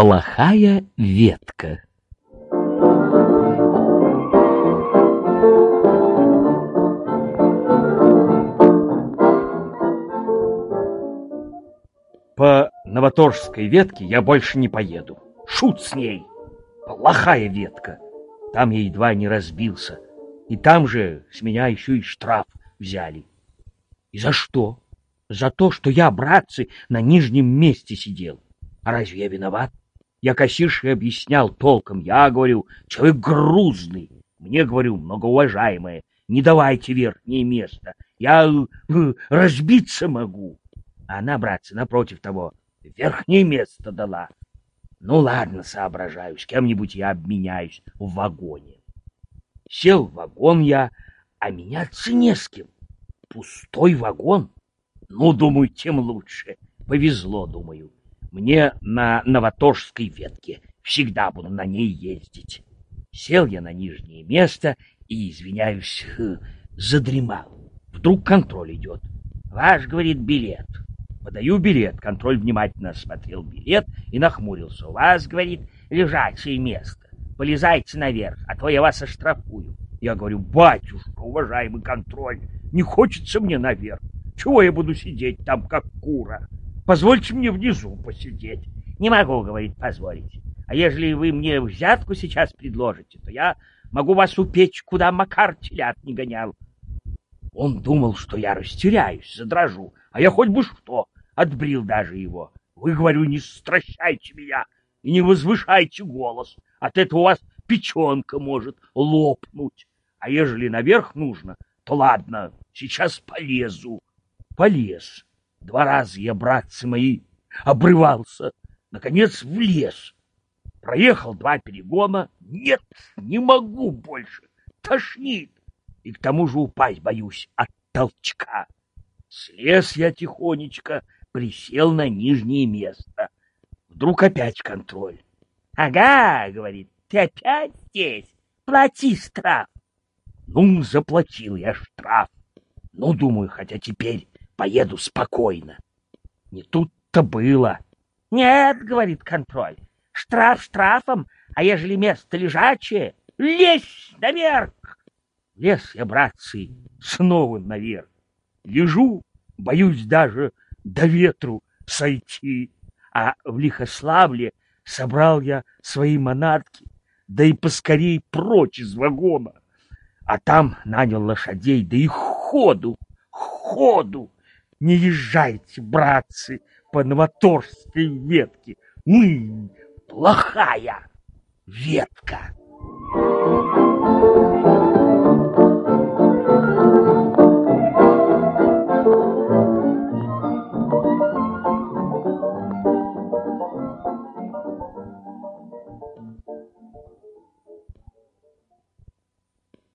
Плохая ветка. По Новоторжской ветке я больше не поеду. Шут с ней. Плохая ветка. Там я едва не разбился. И там же с меня еще и штраф взяли. И за что? За то, что я, братцы, на нижнем месте сидел. А разве я виноват? Я кассирше объяснял толком. Я говорю, человек грузный. Мне, говорю, многоуважаемое, не давайте верхнее место. Я э, разбиться могу. А она, братцы, напротив того, верхнее место дала. Ну ладно, соображаю, с кем-нибудь я обменяюсь в вагоне. Сел в вагон я, а меняться не с кем. Пустой вагон. Ну, думаю, тем лучше. Повезло, думаю. Мне на Новоторжской ветке. Всегда буду на ней ездить. Сел я на нижнее место и, извиняюсь, задремал. Вдруг контроль идет. Ваш, говорит, билет. Подаю билет. Контроль внимательно осмотрел билет и нахмурился. У вас, говорит, лежачее место. Полезайте наверх, а то я вас оштрафую. Я говорю, батюшка, уважаемый контроль, не хочется мне наверх. Чего я буду сидеть там, как кура? Позвольте мне внизу посидеть. Не могу, говорит, позволить. А ежели вы мне взятку сейчас предложите, то я могу вас упечь, куда Макар телят не гонял. Он думал, что я растеряюсь, задрожу, а я хоть бы что, отбрил даже его. Вы, говорю, не стращайте меня и не возвышайте голос. От этого у вас печенка может лопнуть. А ежели наверх нужно, то ладно, сейчас полезу. Полез. Два раза я, братцы мои, обрывался, наконец влез. Проехал два перегона. Нет, не могу больше. Тошнит. И к тому же упасть боюсь от толчка. Слез я тихонечко, присел на нижнее место. Вдруг опять контроль. — Ага, — говорит, — ты опять здесь? Плати штраф. Ну, заплатил я штраф. Ну, думаю, хотя теперь поеду спокойно. Не тут-то было. Нет, говорит контроль, штраф штрафом, а ежели место лежачее, лезь наверх. Лез я, братцы, снова наверх. Лежу, боюсь даже до ветру сойти. А в Лихославле собрал я свои манатки, да и поскорей прочь из вагона. А там нанял лошадей, да и ходу, ходу не езжайте, братцы, по новоторской ветке. Мы плохая ветка.